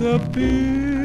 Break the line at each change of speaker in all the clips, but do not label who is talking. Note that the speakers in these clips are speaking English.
Anak kepiting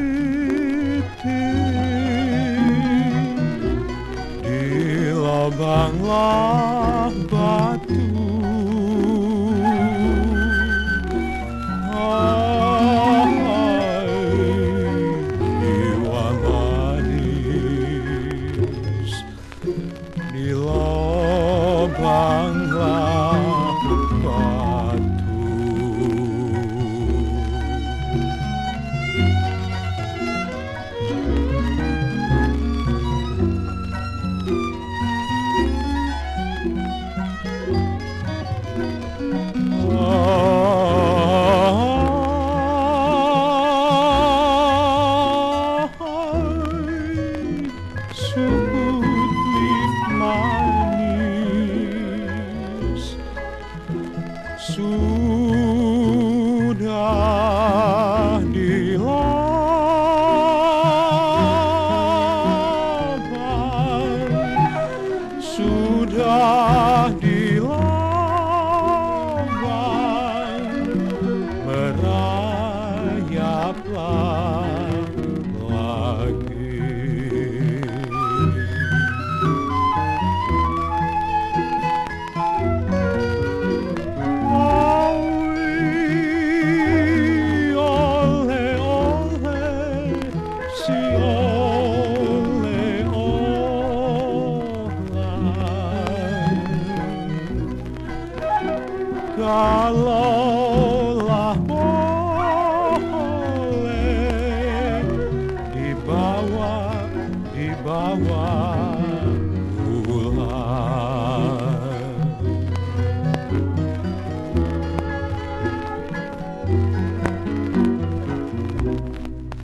Sudah ole.